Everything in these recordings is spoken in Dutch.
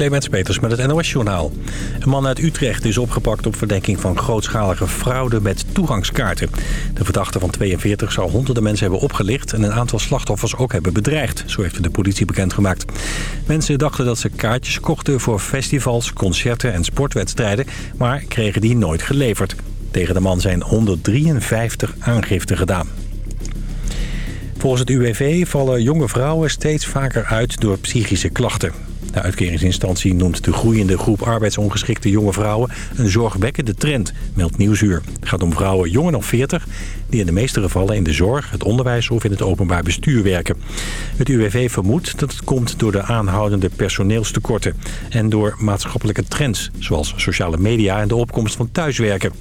Clemens Peters met het NOS-journaal. Een man uit Utrecht is opgepakt op verdenking van grootschalige fraude met toegangskaarten. De verdachte van 42 zou honderden mensen hebben opgelicht... en een aantal slachtoffers ook hebben bedreigd. Zo heeft de politie bekendgemaakt. Mensen dachten dat ze kaartjes kochten voor festivals, concerten en sportwedstrijden... maar kregen die nooit geleverd. Tegen de man zijn 153 aangiften gedaan. Volgens het UWV vallen jonge vrouwen steeds vaker uit door psychische klachten. De uitkeringsinstantie noemt de groeiende groep arbeidsongeschikte jonge vrouwen een zorgwekkende trend, meldt Nieuwsuur. Het gaat om vrouwen jonger dan 40 die in de meeste gevallen in de zorg, het onderwijs of in het openbaar bestuur werken. Het UWV vermoedt dat het komt door de aanhoudende personeelstekorten en door maatschappelijke trends, zoals sociale media en de opkomst van thuiswerken.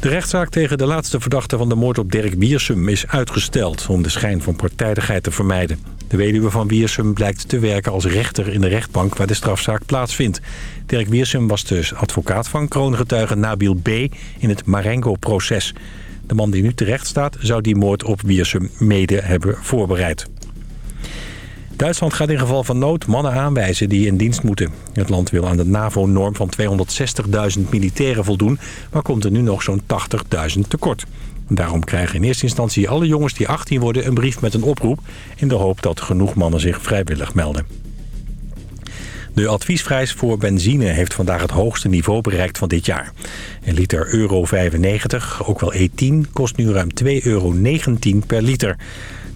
De rechtszaak tegen de laatste verdachte van de moord op Dirk Biersum is uitgesteld... om de schijn van partijdigheid te vermijden. De weduwe van Biersum blijkt te werken als rechter in de rechtbank waar de strafzaak plaatsvindt. Dirk Biersum was dus advocaat van kroongetuige Nabil B. in het Marengo-proces. De man die nu terecht staat zou die moord op Biersum mede hebben voorbereid. Duitsland gaat in geval van nood mannen aanwijzen die in dienst moeten. Het land wil aan de NAVO-norm van 260.000 militairen voldoen... maar komt er nu nog zo'n 80.000 tekort. Daarom krijgen in eerste instantie alle jongens die 18 worden... een brief met een oproep... in de hoop dat genoeg mannen zich vrijwillig melden. De adviesprijs voor benzine heeft vandaag het hoogste niveau bereikt van dit jaar. Een liter euro 95, ook wel E10, kost nu ruim 2,19 euro per liter.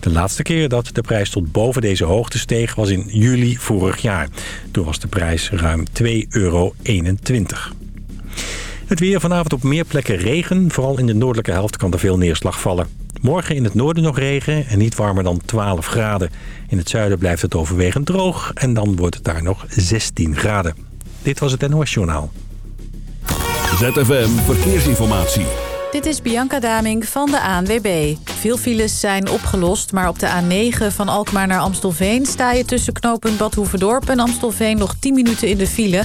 De laatste keer dat de prijs tot boven deze hoogte steeg was in juli vorig jaar. Toen was de prijs ruim 2,21 euro. Het weer vanavond op meer plekken regen. Vooral in de noordelijke helft kan er veel neerslag vallen. Morgen in het noorden nog regen en niet warmer dan 12 graden. In het zuiden blijft het overwegend droog en dan wordt het daar nog 16 graden. Dit was het NOS Journaal. ZFM Verkeersinformatie. Dit is Bianca Daming van de ANWB. Veel files zijn opgelost, maar op de A9 van Alkmaar naar Amstelveen... sta je tussen knooppunt Badhoevedorp en Amstelveen nog 10 minuten in de file.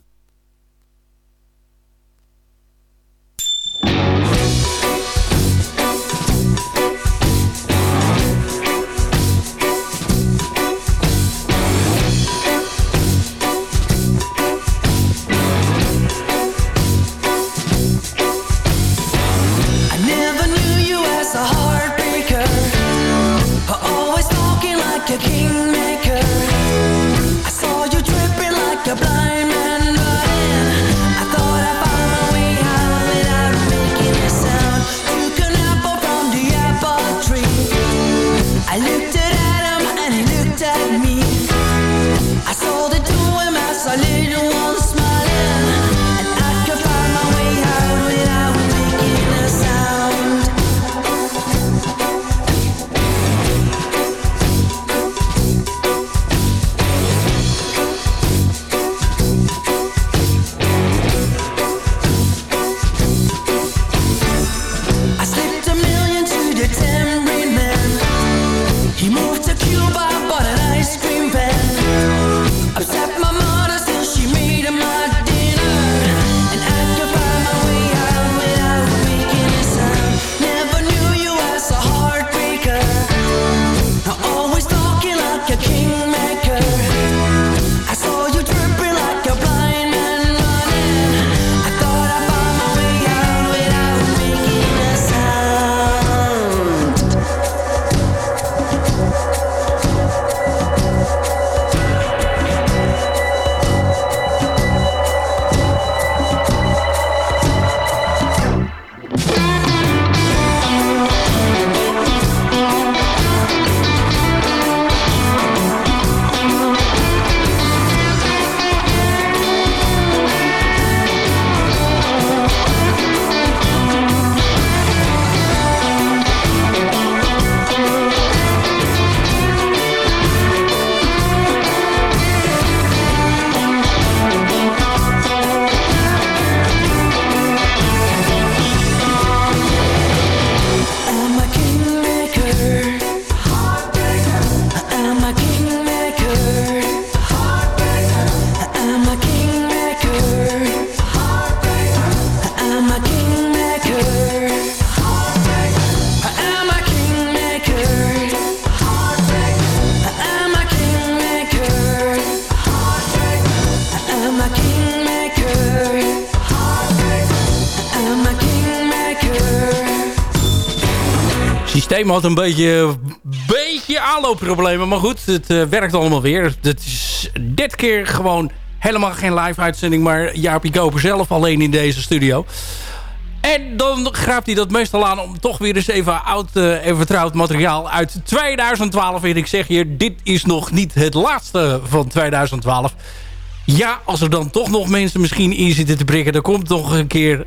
Systeem had een beetje, beetje aanloopproblemen. Maar goed, het uh, werkt allemaal weer. Het is dit keer gewoon helemaal geen live uitzending... maar Jaapie Koper zelf alleen in deze studio. En dan grijpt hij dat meestal aan om toch weer eens even oud uh, en vertrouwd materiaal uit 2012. En ik zeg hier, dit is nog niet het laatste van 2012. Ja, als er dan toch nog mensen misschien in zitten te prikken... dan komt nog een keer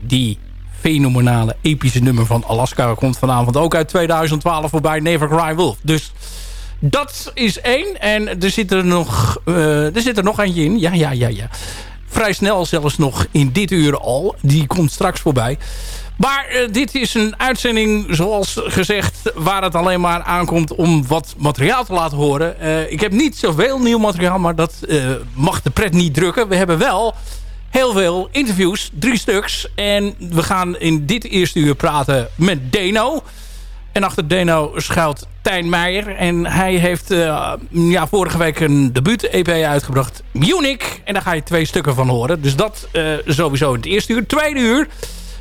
die fenomenale epische nummer van Alaska. Komt vanavond ook uit 2012 voorbij, Never Cry Wolf. Dus dat is één. En er zit er nog, uh, er zit er nog eentje in. Ja, ja, ja, ja. Vrij snel zelfs nog in dit uur al. Die komt straks voorbij. Maar uh, dit is een uitzending, zoals gezegd... waar het alleen maar aankomt om wat materiaal te laten horen. Uh, ik heb niet zoveel nieuw materiaal, maar dat mag de pret niet drukken. We hebben wel heel veel interviews, drie stuks. En we gaan in dit eerste uur praten met Deno. En achter Deno schuilt Tijn Meijer. En hij heeft uh, ja, vorige week een debuut-EP uitgebracht. Munich. En daar ga je twee stukken van horen. Dus dat uh, sowieso in het eerste uur. Tweede uur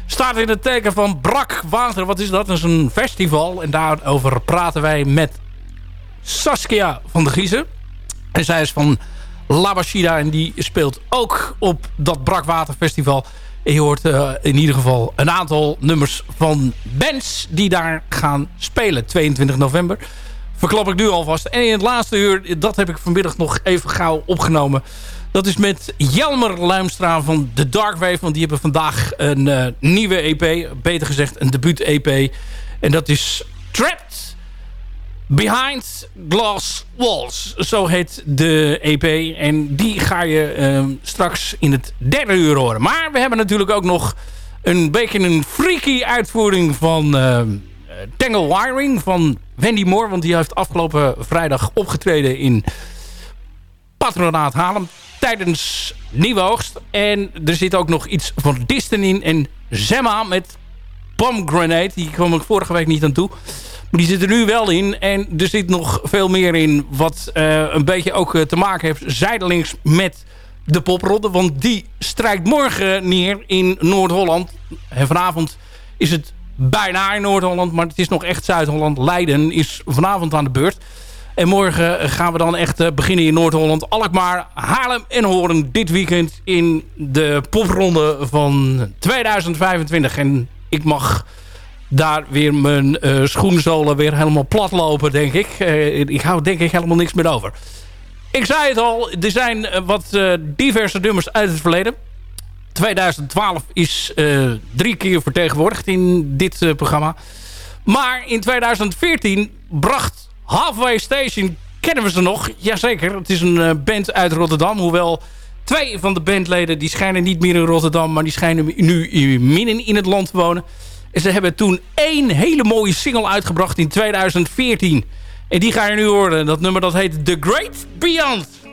staat in het teken van Brak Water. Wat is dat? Dat is een festival. En daarover praten wij met Saskia van de Giezen. En zij is van Labashida. En die speelt ook op dat Brakwaterfestival. Je hoort uh, in ieder geval een aantal nummers van bands die daar gaan spelen. 22 november. Verklap ik nu alvast. En in het laatste uur, dat heb ik vanmiddag nog even gauw opgenomen. Dat is met Jelmer Luimstra van The Dark Wave. Want die hebben vandaag een uh, nieuwe EP. Beter gezegd een debuut-EP. En dat is Trapped Behind Glass Walls. Zo heet de EP. En die ga je uh, straks in het derde uur horen. Maar we hebben natuurlijk ook nog een beetje een freaky uitvoering van uh, Tangle Wiring van Wendy Moore. Want die heeft afgelopen vrijdag opgetreden in Patronaat Haarlem tijdens Nieuwe Oogst. En er zit ook nog iets van Distan in. En Zemma met Pomegranate. Die kwam ik vorige week niet aan toe die zit er nu wel in. En er zit nog veel meer in wat uh, een beetje ook uh, te maken heeft zijdelings met de poprodde. Want die strijkt morgen neer in Noord-Holland. En vanavond is het bijna in Noord-Holland. Maar het is nog echt Zuid-Holland. Leiden is vanavond aan de beurt. En morgen gaan we dan echt uh, beginnen in Noord-Holland. Alkmaar, Haarlem en Horen dit weekend in de popronde van 2025. En ik mag daar weer mijn uh, schoenzolen weer helemaal plat lopen, denk ik. Uh, ik hou denk ik helemaal niks meer over. Ik zei het al, er zijn uh, wat diverse nummers uit het verleden. 2012 is drie keer vertegenwoordigd in dit programma. Maar in 2014 bracht Halfway Station, kennen we ze nog? Jazeker, het is een band uit Rotterdam. Hoewel twee van de bandleden, die schijnen niet meer in Rotterdam... maar die schijnen nu midden in het land te wonen... En ze hebben toen één hele mooie single uitgebracht in 2014. En die ga je nu horen. Dat nummer dat heet The Great Beyond.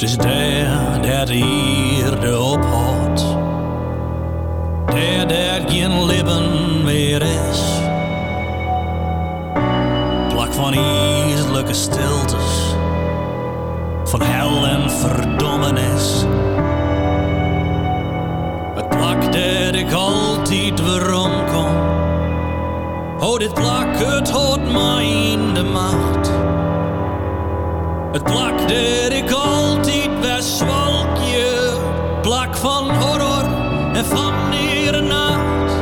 Het is daar dat hier de ophoudt. Daar daar geen leven meer is. Plak van ijselijke stiltes. Van hel en verdommenis. Het plak dat ik altijd weer omkom. Oh, dit plak, het houdt mij in de macht. Het plak dat ik altijd wegzwalkje. Plak van horror en van nacht.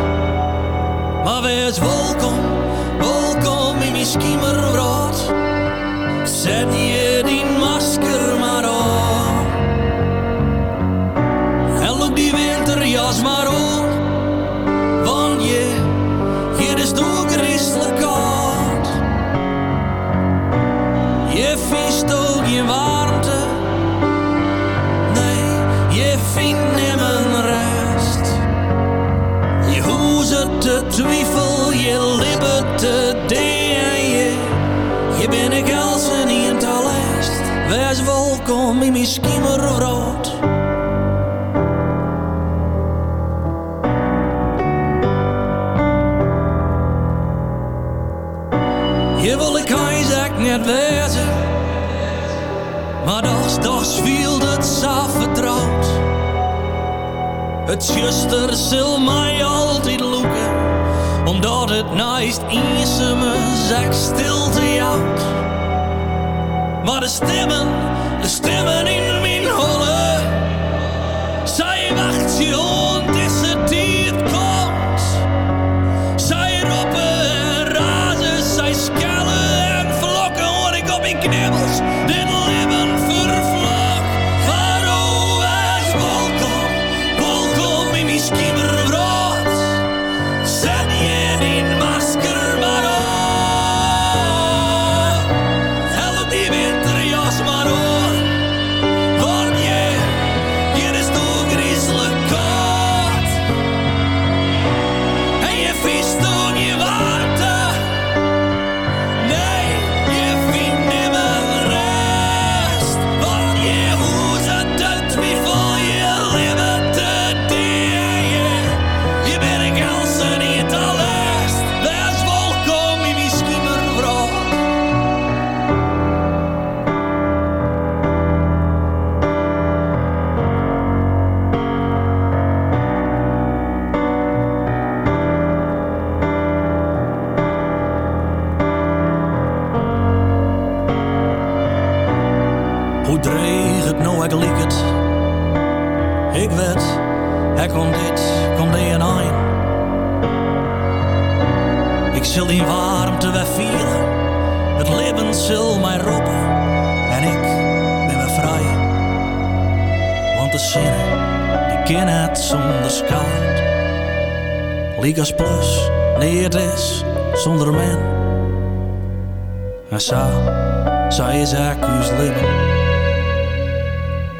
Maar wees welkom, welkom in mijn schiemerwraad. Zet je Het zuster zal mij altijd loeken. Omdat het naast eerste me zak stilte jouwt. Maar de stemmen, de stemmen in mijn holle. Zij wacht je on,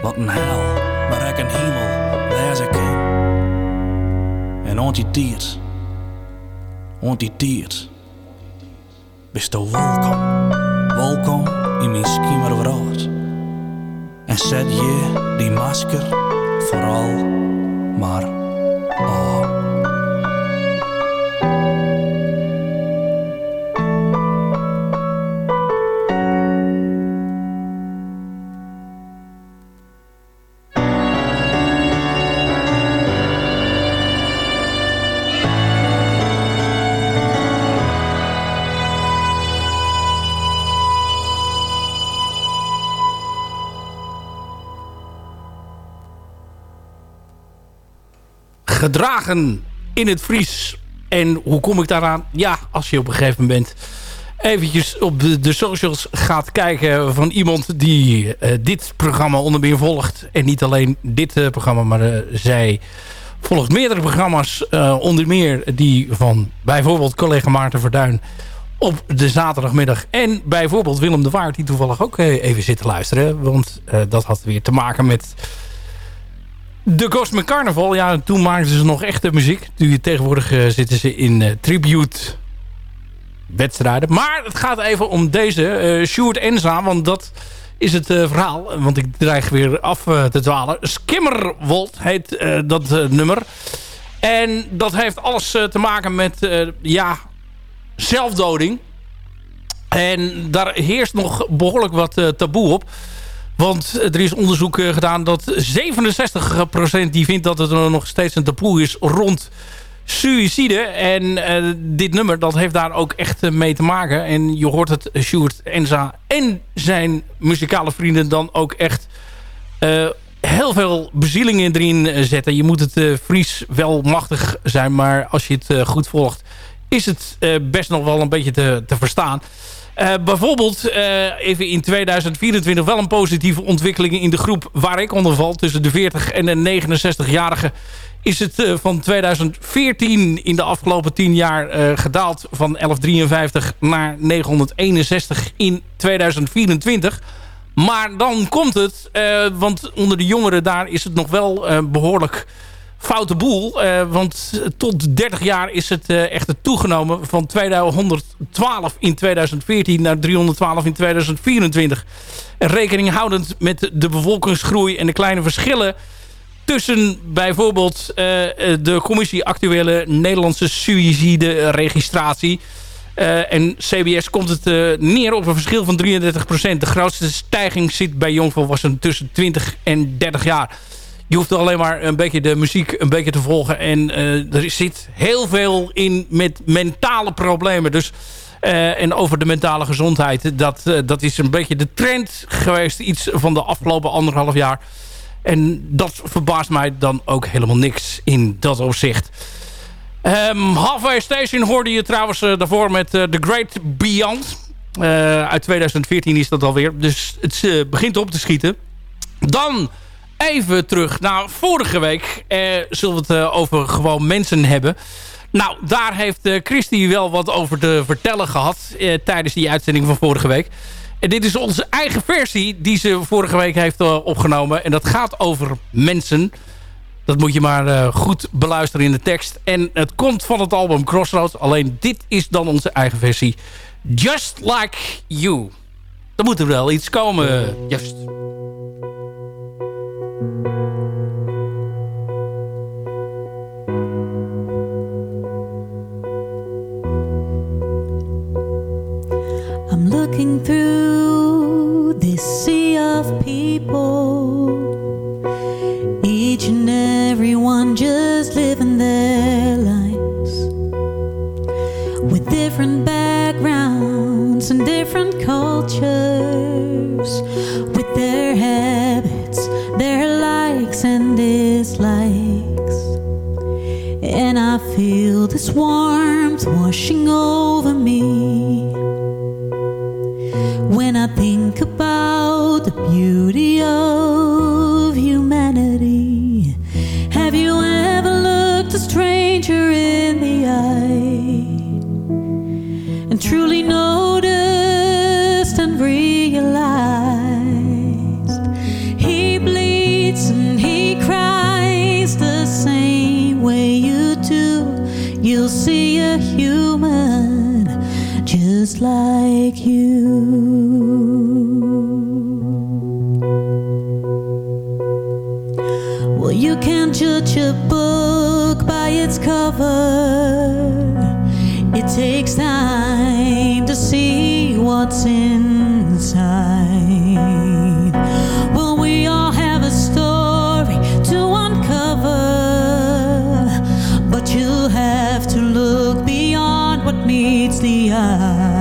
Wat een hel, maar ik een hemel, waar ze. En ont die tiert, ont die tiert. Bist du welkom, welkom in mijn schiemerwraad. En zet je die masker vooral maar op. in het Fries. En hoe kom ik daaraan? Ja, als je op een gegeven moment eventjes op de, de socials gaat kijken van iemand die eh, dit programma onder meer volgt. En niet alleen dit eh, programma, maar eh, zij volgt meerdere programma's. onder meer die van bijvoorbeeld collega Maarten Verduin op de zaterdagmiddag. En bijvoorbeeld Willem de Waard, die toevallig ook even zit te luisteren. Want dat had weer te maken met de Cosmic Carnival. Ja, toen maakten ze nog echte muziek. Nu tegenwoordig eh, zitten ze in eh, tribute wedstrijden. Maar het gaat even om deze, Sjoerd Enza, want dat is het verhaal. Want ik dreig weer af te dwalen. Skimmerwold heet dat nummer. En dat heeft alles te maken met, ja, zelfdoding. En daar heerst nog behoorlijk wat taboe op. Want er is onderzoek eh, gedaan dat 67% die vindt dat het er nog steeds een taboe is rond suïcide. En eh, dit nummer dat heeft daar ook echt eh, mee te maken. En je hoort het Sjoerd Enza en zijn muzikale vrienden dan ook echt heel veel bezielingen erin zetten. Je moet het Fries wel machtig zijn, maar als je het goed volgt is het best nog wel een beetje te, te verstaan. Eh, bijvoorbeeld eh, even in 2024 wel een positieve ontwikkeling in de groep waar ik onder val. Tussen de 40 en de 69-jarigen is het eh, van 2014 in de afgelopen 10 jaar gedaald van 1153 naar 961 in 2024. Maar dan komt het, want onder de jongeren daar is het nog wel eh, behoorlijk foute boel. eh, want tot 30 jaar is het eh, echt toegenomen van 212 in 2014 naar 312 in 2024. En rekening houdend met de bevolkingsgroei en de kleine verschillen tussen bijvoorbeeld eh, de commissie actuele Nederlandse suïcide registratie eh, en CBS komt het neer op een verschil van 33%. De grootste stijging zit bij jongvolwassenen tussen 20 en 30 jaar. Je hoeft alleen maar een beetje de muziek een beetje te volgen. En eh, er zit heel veel in met mentale problemen. Dus, eh, en over de mentale gezondheid. Dat, eh, dat is een beetje de trend geweest. Iets van de afgelopen anderhalf jaar. En dat verbaast mij dan ook helemaal niks in dat opzicht. Ehm Halfway Station hoorde je trouwens daarvoor met The Great Beyond. Uit 2014 is dat alweer. Dus het begint op te schieten. Dan even terug naar vorige week. Eh, zullen we het eh, over gewoon mensen hebben. Nou, daar heeft eh Christy wel wat over te vertellen gehad... eh, tijdens die uitzending van vorige week. En dit is onze eigen versie die ze vorige week heeft opgenomen. En dat gaat over mensen... Dat moet je maar goed beluisteren in de tekst. En het komt van het album Crossroads. Alleen dit is dan onze eigen versie. Just Like You. Er moet er wel iets komen. Just. I'm looking through this sea of people, each and every one just living their lives. With different backgrounds and different cultures, with their their likes and dislikes. And I feel this warmth washing over me when I think about the beauty of humanity. Have you ever looked a stranger in the eye and truly noticed like you. Well, you can't judge a book by its cover. It takes time to see what's inside. Well, we all have a story to uncover, but you'll have to look beyond what meets the eye.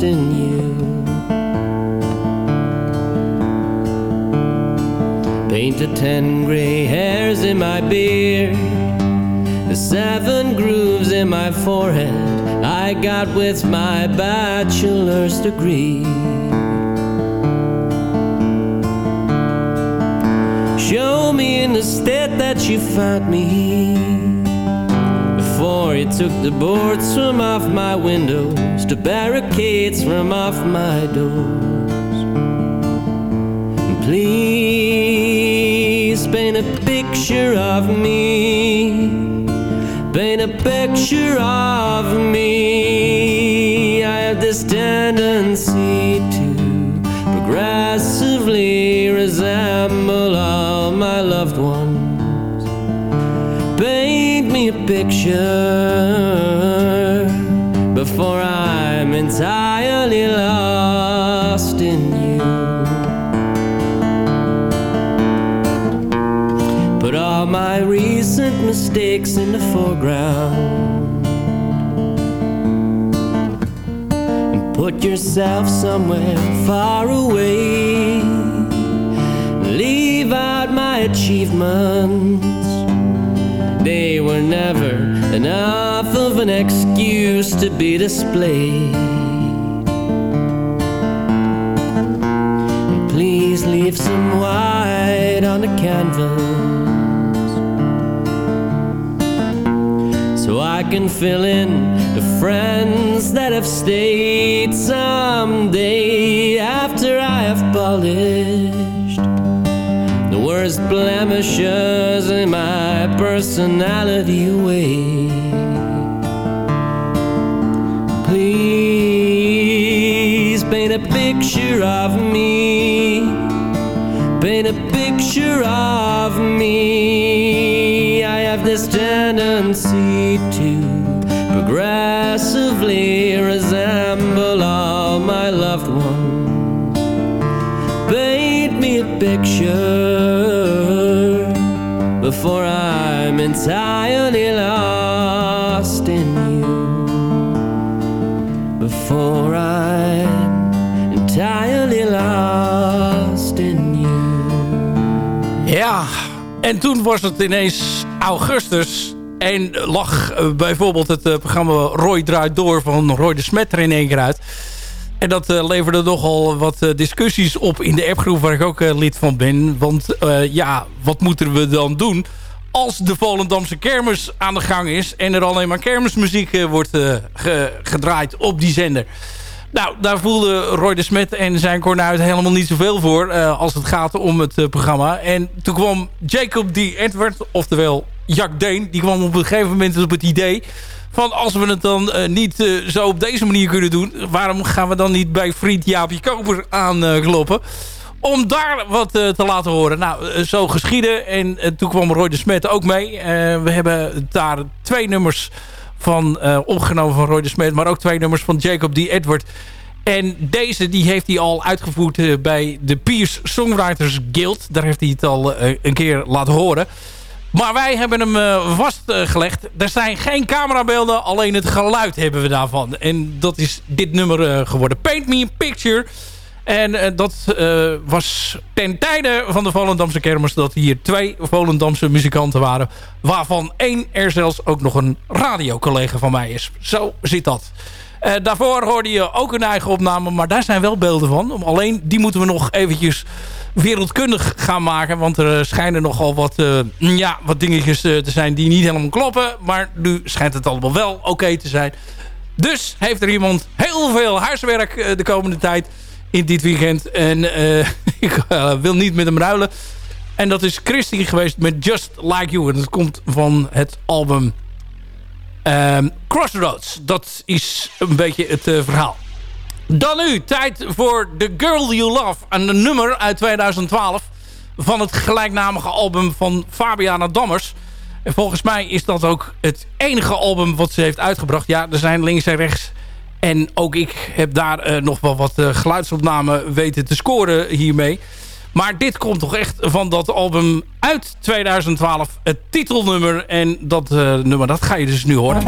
Lost in you. Painted ten gray hairs in my beard, the seven grooves in my forehead I got with my bachelor's degree. Show me in the state that you found me before you took the boards from off my windows, the barricades from off my doors. Please paint a picture of me. Paint a picture of me. I have this tendency to progressively resemble all my loved ones. Paint me a picture before I'm entirely lost in you. Put all my recent mistakes in the foreground. And put yourself somewhere far away. Leave out my achievements. They were never enough of an excuse to be displayed. Leave some white on the canvas. so I can fill in the friends that have stayed someday after I have polished the worst blemishes in my personality away. Please paint a picture of me. Paint a picture of me. I have this tendency to progressively resemble all my loved ones. Paint me a picture before I'm entirely lost en toen was het ineens augustus. En lag eh, bijvoorbeeld het eh, programma Roy Draait Door van Roy de Smet er in één keer uit. En dat eh, leverde nogal wat discussies op in de appgroep waar ik ook lid van ben. Want ja, wat moeten we dan doen als de Volendamse kermis aan de gang is... en er alleen maar kermismuziek wordt ge- gedraaid op die zender. Nou, daar voelde Roy de Smet en zijn kornuit helemaal niet zoveel voor... eh, als het gaat om het eh, programma. En toen kwam Jacob D. Edward, oftewel Jack Deen... die kwam op een gegeven moment op het idee... van als we het dan eh, niet zo op deze manier kunnen doen... waarom gaan we dan niet bij vriend Jaapie Koper aankloppen... om daar wat te laten horen. Nou, zo geschieden. En toen kwam Roy de Smet ook mee. We hebben daar twee nummers van eh, opgenomen van Roy de Smet... maar ook twee nummers van Jacob D. Edward... En deze die heeft hij al uitgevoerd eh, bij de Piers Songwriters Guild. Daar heeft hij het al eh, een keer laten horen. Maar wij hebben hem vastgelegd. er zijn geen camerabeelden, alleen het geluid hebben we daarvan. En dat is dit nummer geworden. Paint Me a Picture. En eh, dat eh, was ten tijde van de Volendamse kermis... dat hier twee Volendamse muzikanten waren... waarvan één er zelfs ook nog een radiocollega van mij is. Zo zit dat. Eh, daarvoor hoorde je ook een eigen opname... maar daar zijn wel beelden van. Alleen die moeten we nog eventjes wereldkundig gaan maken. Want er schijnen nogal wat, ja, wat dingetjes te zijn die niet helemaal kloppen. Maar nu schijnt het allemaal wel oké te zijn. Dus heeft er iemand heel veel huiswerk de komende tijd in dit weekend. En eh, ik eh, wil niet met hem ruilen. En dat is Christy geweest met Just Like You. En dat komt van het album ehm, Crossroads. Dat is een beetje het eh, verhaal. Dan nu, tijd voor The Girl You Love. Een nummer uit 2012 van het gelijknamige album van Fabiana Dammers. En volgens mij is dat ook het enige album wat ze heeft uitgebracht. Ja, er zijn links en rechts. En ook ik heb daar eh, nog wel wat uh, geluidsopnamen weten te scoren hiermee. Maar dit komt toch echt van dat album uit 2012. Het titelnummer. En dat eh, nummer, dat ga je dus nu horen.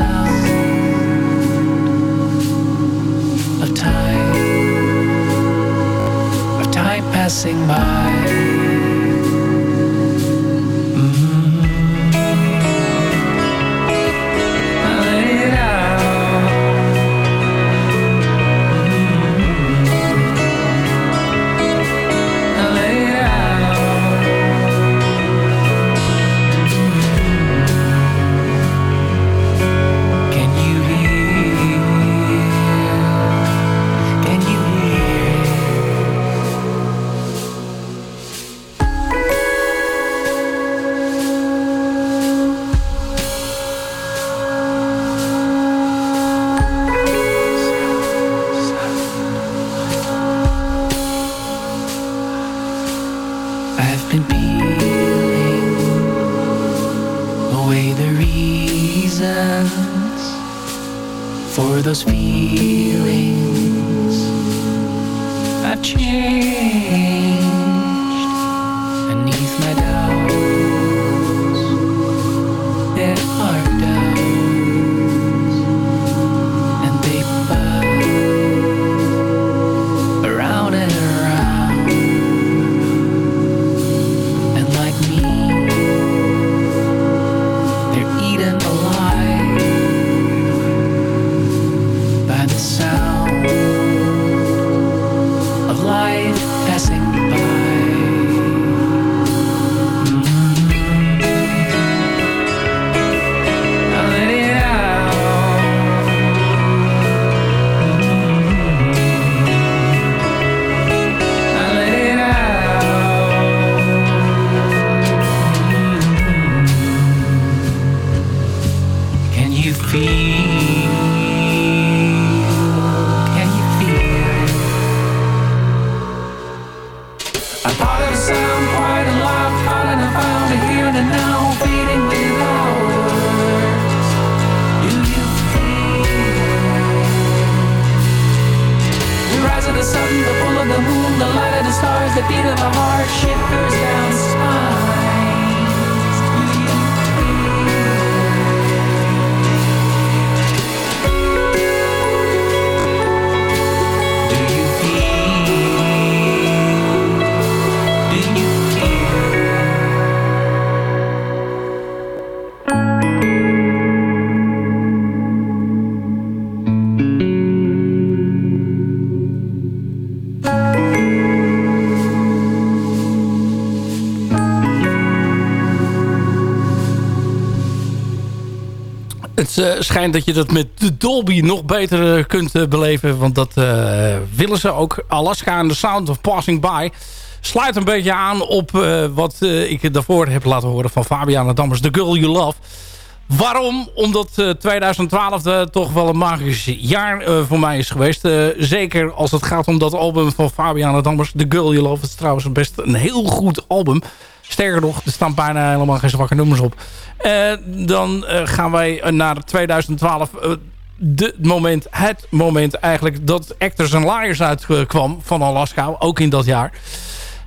Sound of time, of time passing by. Schijnt dat je dat met de Dolby nog beter eh, kunt eh, beleven. Want dat eh, willen ze ook. Alaska en The Sound of Passing By. Sluit een beetje aan op eh, wat eh, ik daarvoor heb laten horen van Fabiana Dammers. The Girl You Love. Waarom? Omdat eh, 2012 eh, toch wel een magisch jaar eh, voor mij is geweest. Eh, zeker als het gaat om dat album van Fabiana Dammers. The Girl You Love. Het is trouwens best een heel goed album. Sterker nog, er staan bijna helemaal geen zwakke nummers op. Eh, dan eh, gaan wij eh, naar 2012. eh, de moment, het moment eigenlijk dat Actors and Liars uitkwam van Alaska. Ook in dat jaar.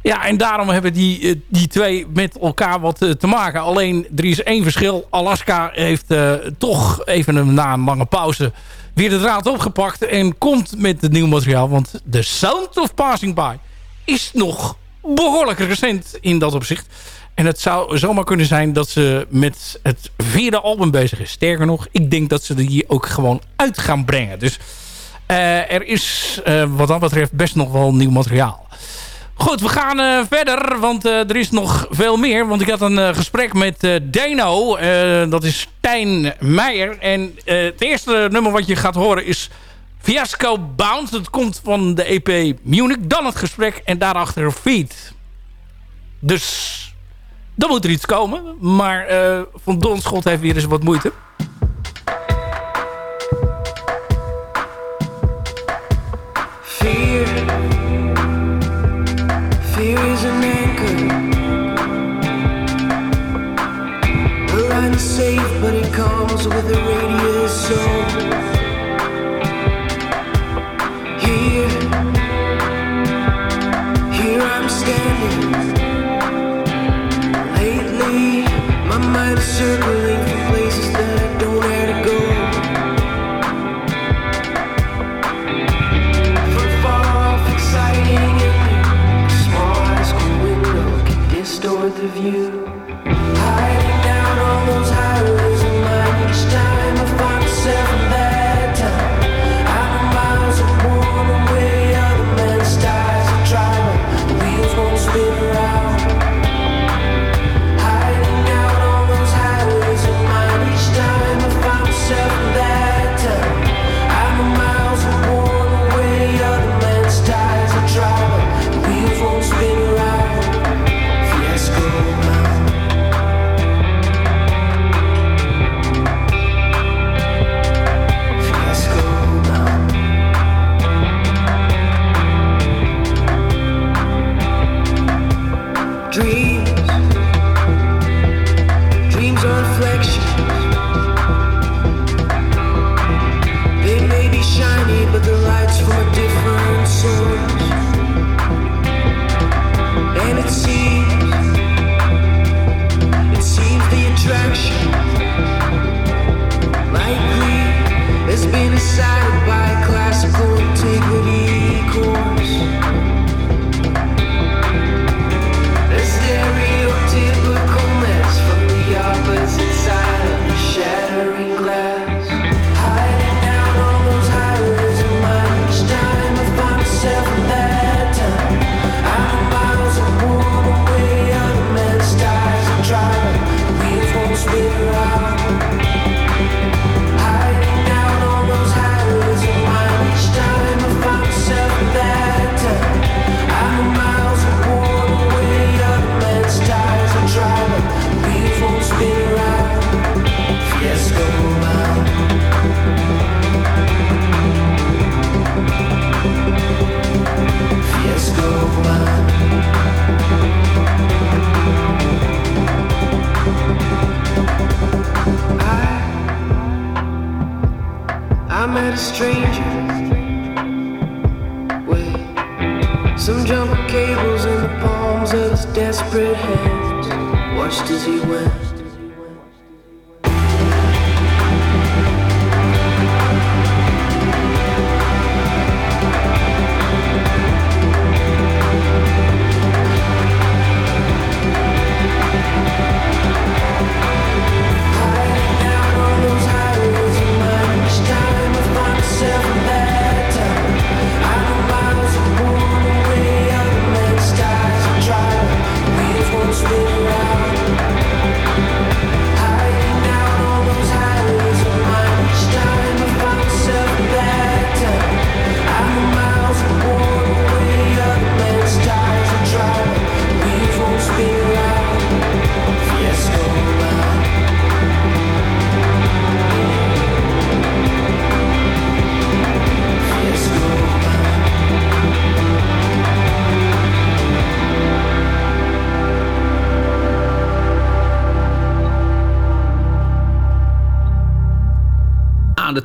Ja, en daarom hebben die, eh, die twee met elkaar wat eh, te maken. Alleen, er is één verschil. Alaska heeft eh, toch even na een lange pauze weer de draad opgepakt. En komt met het nieuw materiaal. Want The Sound of Passing By is nog behoorlijk recent in dat opzicht. En het zou zomaar kunnen zijn dat ze met het vierde album bezig is. Sterker nog, ik denk dat ze die ook gewoon uit gaan brengen. Dus er is wat dat betreft best nog wel nieuw materiaal. Goed, we gaan eh, verder, want eh, er is nog veel meer. Want ik had een eh, gesprek met Deno, dat is Stijn Meijer. En het eerste nummer wat je gaat horen is Fiasco Bound. Dat komt van de EP Munich. Dan het gesprek en daarachter Feed. Dus dan moet er iets komen. Maar Van Donschot heeft weer eens wat moeite. With a radius zone.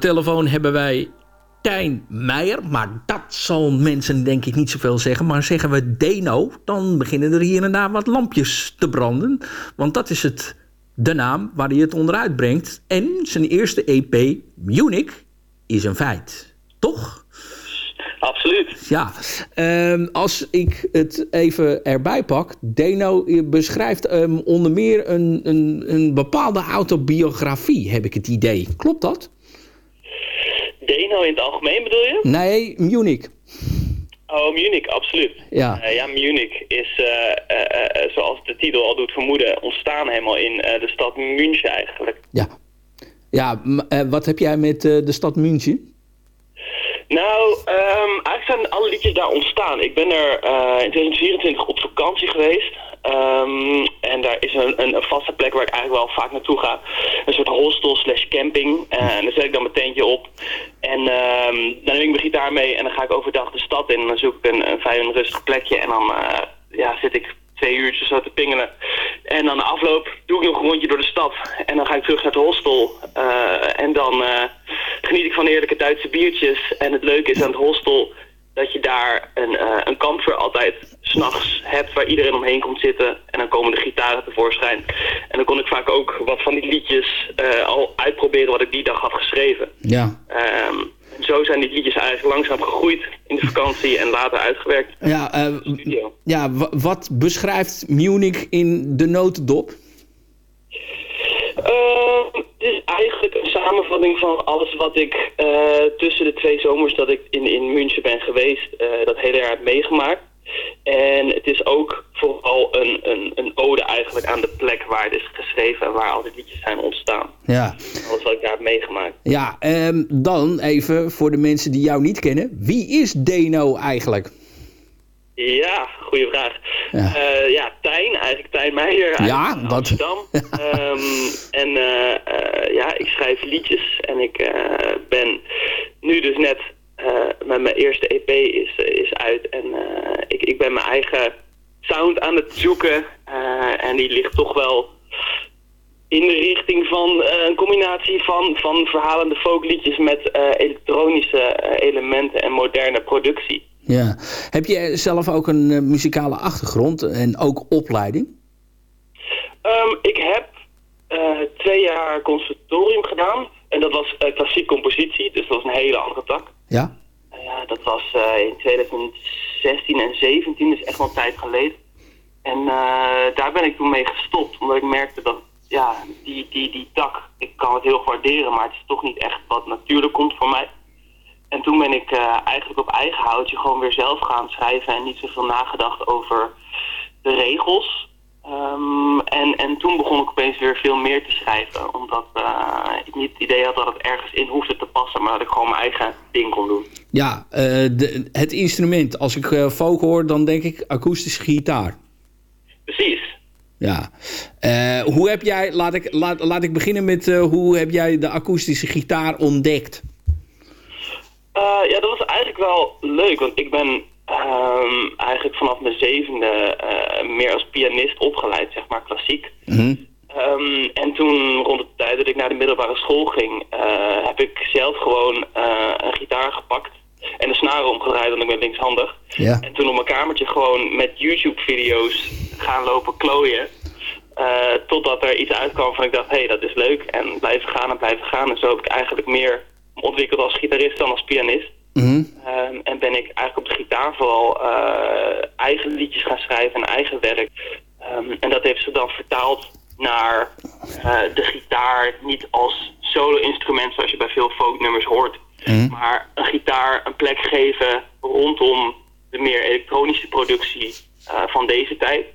Telefoon hebben wij Tijn Meijer. Maar dat zal mensen denk ik niet zoveel zeggen. Maar zeggen we Deno, dan beginnen er hier en daar wat lampjes te branden. Want dat is het, de naam waar hij het onderuit brengt. En zijn eerste EP, Munich, is een feit. Toch? Absoluut. Ja, ehm, als ik het even erbij pak. Deno beschrijft ehm, onder meer een, een, een bepaalde autobiografie, heb ik het idee. Klopt dat? Deno in het algemeen bedoel je? Nee, Munich. Oh, Munich, absoluut. Ja. Eh, ja, Munich is, eh, eh, zoals de titel al doet vermoeden, ontstaan helemaal in de stad München eigenlijk. Ja, eh, wat heb jij met de stad München? Nou, ehm, eigenlijk zijn alle liedjes daar ontstaan. Ik ben er eh, in 2024 op vakantie geweest. Ehm, en daar is een, een, vaste plek waar ik eigenlijk wel vaak naartoe ga. Een soort hostel slash camping. Eh, en daar zet ik dan mijn tentje op. En ehm, dan neem ik mijn gitaar mee en dan ga ik overdag de stad in. En dan zoek ik een, een fijn rustig plekje. En dan eh, ja, zit ik twee uurtjes zo te pingelen. En dan de afloop doe ik nog een rondje door de stad. En dan ga ik terug naar het hostel. Eh, en dan eh, geniet ik van heerlijke Duitse biertjes. En het leuke is aan het hostel dat je daar een, eh een kampvuur altijd s'nachts hebt waar iedereen omheen komt zitten. En dan komen de gitaren tevoorschijn. En dan kon ik vaak ook wat van die liedjes al uitproberen wat ik die dag had geschreven. Ja. Ehm, zo zijn die liedjes eigenlijk langzaam gegroeid in de vakantie en later uitgewerkt. Ja, eh, ja wa- wat beschrijft Munich in de notendop? Ehm, het is eigenlijk een samenvatting van alles wat ik eh, tussen de twee zomers dat ik in, in München ben geweest, eh, dat hele jaar heb meegemaakt. En het is ook vooral een, een, een ode eigenlijk aan de plek waar het is geschreven en waar al die liedjes zijn ontstaan. Ja. Alles wat ik daar heb meegemaakt. Ja, ehm, dan even voor de mensen die jou niet kennen. Wie is Deno eigenlijk? Ja, goede vraag. Ja. Ja, ja Tijn, eigenlijk Tijn Meijer Ja, uit wat- Amsterdam. Ehm, en eh, eh, ja, ik schrijf liedjes en ik eh, ben nu dus net eh, met mijn eerste EP is, eh, is uit. En eh, ik, ik ben mijn eigen sound aan het zoeken. en die ligt toch wel in de richting van een combinatie van, van verhalende folkliedjes met elektronische elementen en moderne productie. Ja. Heb je zelf ook een muzikale achtergrond en ook opleiding? Ehm, ik heb twee jaar conservatorium gedaan. En dat was klassiek compositie, dus dat was een hele andere tak. Ja. Ja, dat was eh, in 2016 en 17, dus echt wel een tijd geleden. En eh, daar ben ik toen mee gestopt, omdat ik merkte dat ja, die, die, die tak, ik kan het heel waarderen, maar het is toch niet echt wat natuurlijk komt voor mij. En toen ben ik eh, eigenlijk op eigen houtje gewoon weer zelf gaan schrijven en niet zoveel nagedacht over de regels. Ehm, en, en toen begon ik opeens weer veel meer te schrijven, omdat eh, ik niet het idee had dat het ergens in hoefde te passen, maar dat ik gewoon mijn eigen ding kon doen. Ja, eh, de, het instrument. Als ik eh, folk hoor, dan denk ik akoestische gitaar. Precies. Ja. Hoe heb jij, laat ik, laat, laat ik beginnen met hoe heb jij de akoestische gitaar ontdekt? Ja, dat was eigenlijk wel leuk, want ik ben ehm, eigenlijk vanaf mijn zevende eh, meer als pianist opgeleid, zeg maar, klassiek. Ehm, en toen, rond de tijd dat ik naar de middelbare school ging, eh, heb ik zelf gewoon eh, een gitaar gepakt en de snaren omgedraaid, want ik ben linkshandig. Ja. En toen op mijn kamertje gewoon met YouTube-video's gaan lopen klooien. totdat er iets uitkwam van ik dacht, hé, hey, dat is leuk. En blijven gaan en blijven gaan. En zo heb ik eigenlijk meer ontwikkeld als gitarist dan als pianist. Mhm. Ehm, en ben ik eigenlijk op de gitaar vooral eh, eigen liedjes gaan schrijven en eigen werk. Ehm, en dat heeft ze dan vertaald naar eh, de gitaar niet als solo-instrument zoals je bij veel folknummers hoort. Maar een gitaar een plek geven rondom de meer elektronische productie eh, van deze tijd.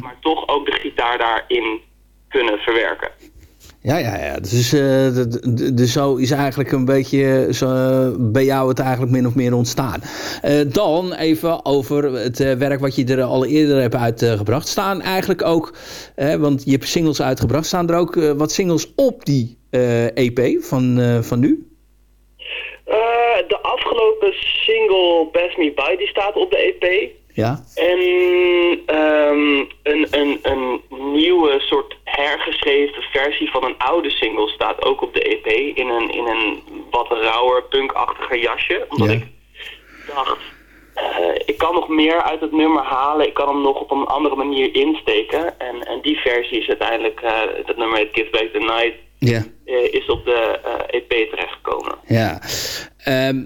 Maar toch ook de gitaar daarin kunnen verwerken. Ja, ja, ja. Dus, eh, de- zo is eigenlijk een beetje zo, eh, bij jou het eigenlijk min of meer ontstaan. Eh, dan even over het eh, werk wat je er al eerder hebt uitgebracht. Staan eigenlijk ook, eh, want je hebt singles uitgebracht, staan er ook eh, wat singles op die eh, EP van, eh, van nu? Eh, de afgelopen single Pass Me By die staat op de EP. Ja. En ehm, een, een, een nieuwe soort hergeschreven versie van een oude single staat ook op de EP. In een, in een wat rauwer, punkachtiger jasje. Omdat Ja. ik dacht, eh, ik kan nog meer uit het nummer halen. Ik kan hem nog op een andere manier insteken. En, en die versie is uiteindelijk, eh dat nummer heet Give Back the Night, Ja. eh, is op de EP terechtgekomen. Ja. Ehm,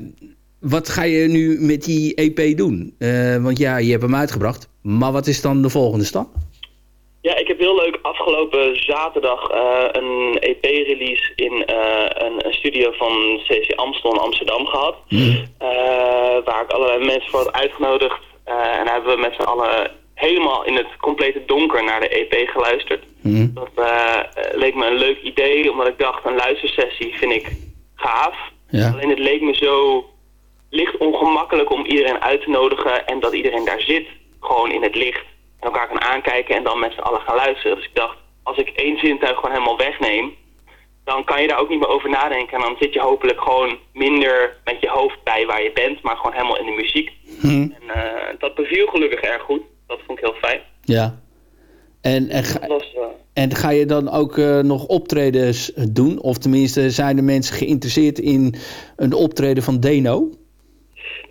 wat ga je nu met die EP doen? Eh, want ja, je hebt hem uitgebracht. Maar wat is dan de volgende stap? Ja, ik heb heel leuk afgelopen zaterdag eh, een EP-release in eh, een, een studio van CC Amstel in Amsterdam gehad. Eh, waar ik allerlei mensen voor had uitgenodigd. En hebben we met z'n allen helemaal in het complete donker naar de EP geluisterd. Dat eh, eh, leek me een leuk idee, omdat ik dacht, een luistersessie vind ik gaaf. Ja. Alleen het leek me zo licht ongemakkelijk om iedereen uit te nodigen en dat iedereen daar zit, gewoon in het licht. En elkaar kan aankijken en dan met z'n allen gaan luisteren. Dus ik dacht, als ik één zintuig gewoon helemaal wegneem, dan kan je daar ook niet meer over nadenken. En dan zit je hopelijk gewoon minder met je hoofd bij waar je bent, maar gewoon helemaal in de muziek. En eh, dat beviel gelukkig erg goed. Dat vond ik heel fijn. Ja. En, en, ga, was, eh, en ga je dan ook eh, nog optredens doen? Of tenminste, zijn de mensen geïnteresseerd in een optreden van Deno?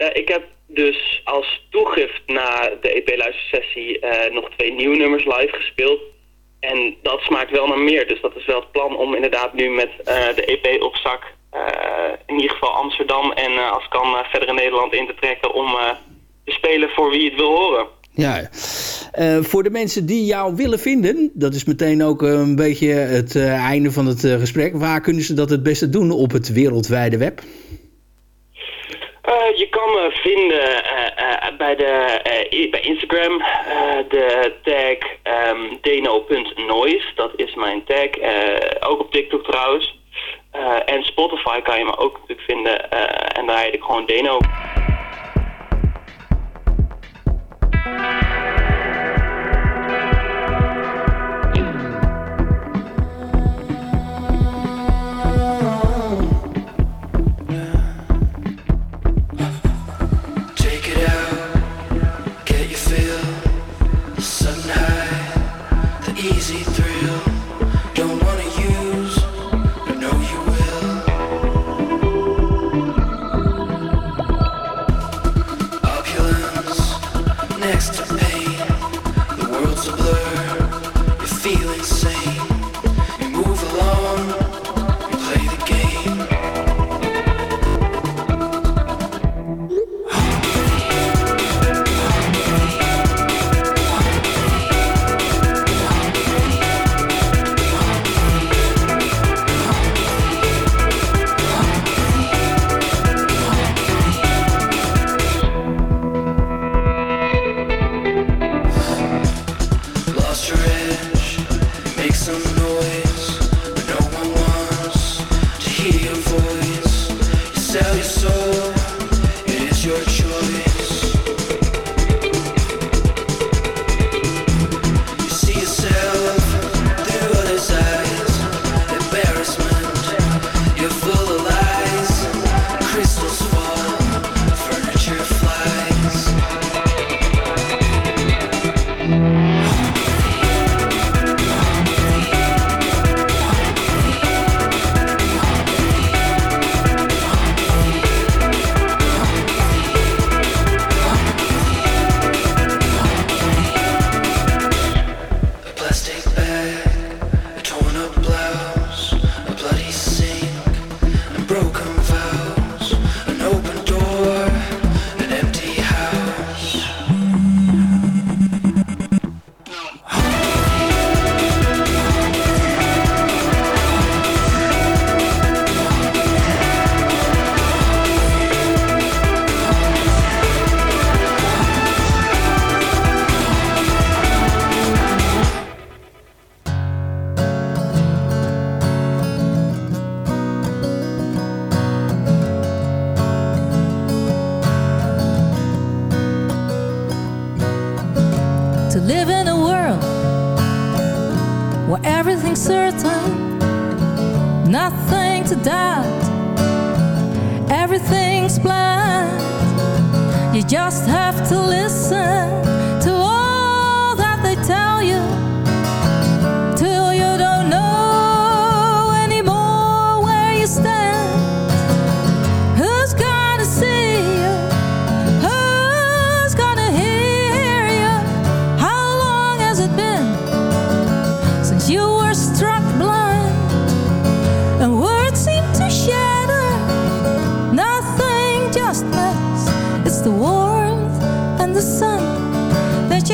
Nou, ik heb dus als toegift na de EP-luistersessie eh, nog twee nieuwe nummers live gespeeld. En dat smaakt wel naar meer. Dus dat is wel het plan om inderdaad nu met eh, de EP op zak... eh, in ieder geval Amsterdam en eh, als kan eh, verder in Nederland in te trekken... om eh, te spelen voor wie het wil horen. Ja, Eh, voor de mensen die jou willen vinden, dat is meteen ook eh, een beetje het eh, einde van het eh, gesprek. Waar kunnen ze dat het beste doen op het wereldwijde web? Eh, je kan me vinden eh, eh, bij, de, bij Instagram. de tag ehm, deno.noise, dat is mijn tag. Ook op TikTok trouwens. En Spotify kan je me ook natuurlijk vinden. en daar heet ik gewoon Deno.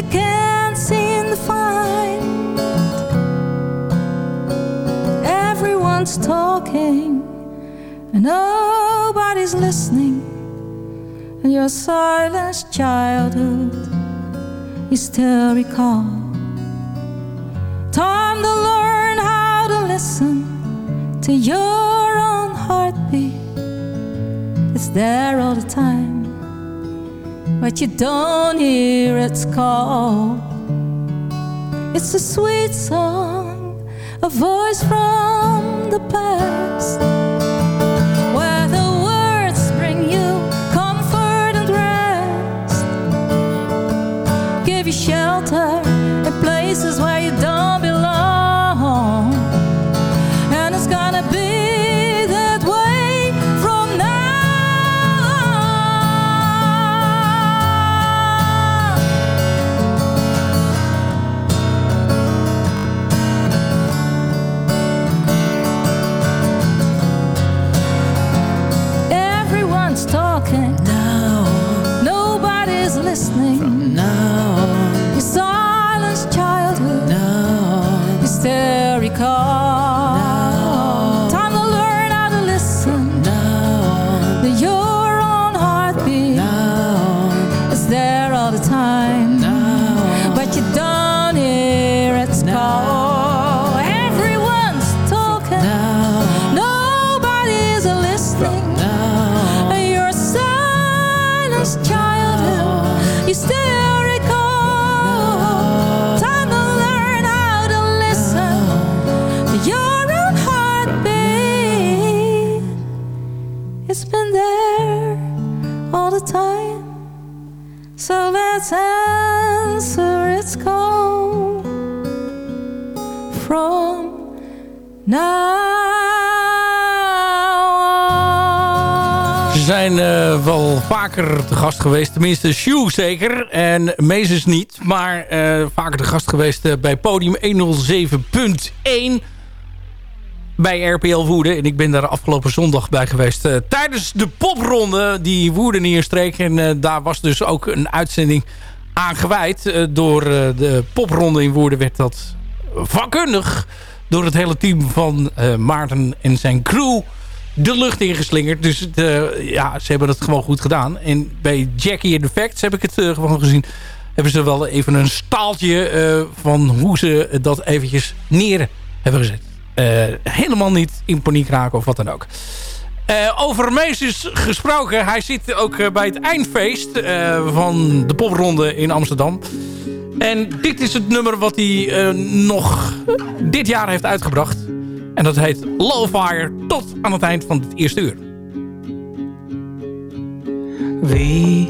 Can't seem to find. Everyone's talking and nobody's listening. And your silenced childhood you still recall. Time to learn how to listen to your own heartbeat. It's there all the time, but you don't hear its call. It's a sweet song, a voice from the past. Zijn eh, wel vaker te gast geweest. Tenminste, Shoe zeker. En Meeses niet. Maar eh, vaker te gast geweest eh, bij podium 107.1. Bij RPL Woerden. En ik ben daar afgelopen zondag bij geweest. tijdens de popronde die Woerden neerstreek. En daar was dus ook een uitzending aan gewijd. Door de popronde in Woerden werd dat vakkundig door het hele team van Maarten en zijn crew de lucht ingeslingerd. Dus eh, ja, ze hebben het gewoon goed gedaan. En bij Jackie in the Facts heb ik het eh, gewoon gezien. Hebben ze wel even een staaltje eh, van hoe ze dat eventjes neer hebben gezet. Helemaal niet in paniek raken of wat dan ook. Over Meesters gesproken. Hij zit ook bij het eindfeest van de popronde in Amsterdam. En dit is het nummer wat hij nog dit jaar heeft uitgebracht. En dat heet Low Fire tot aan het eind van het eerste uur. We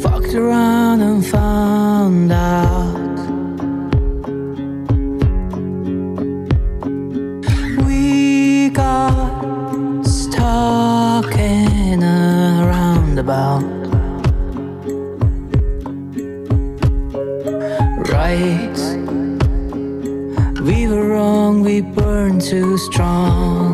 fucked around and found out we got stuck in a roundabout. Right, we were wrong, we burned too strong.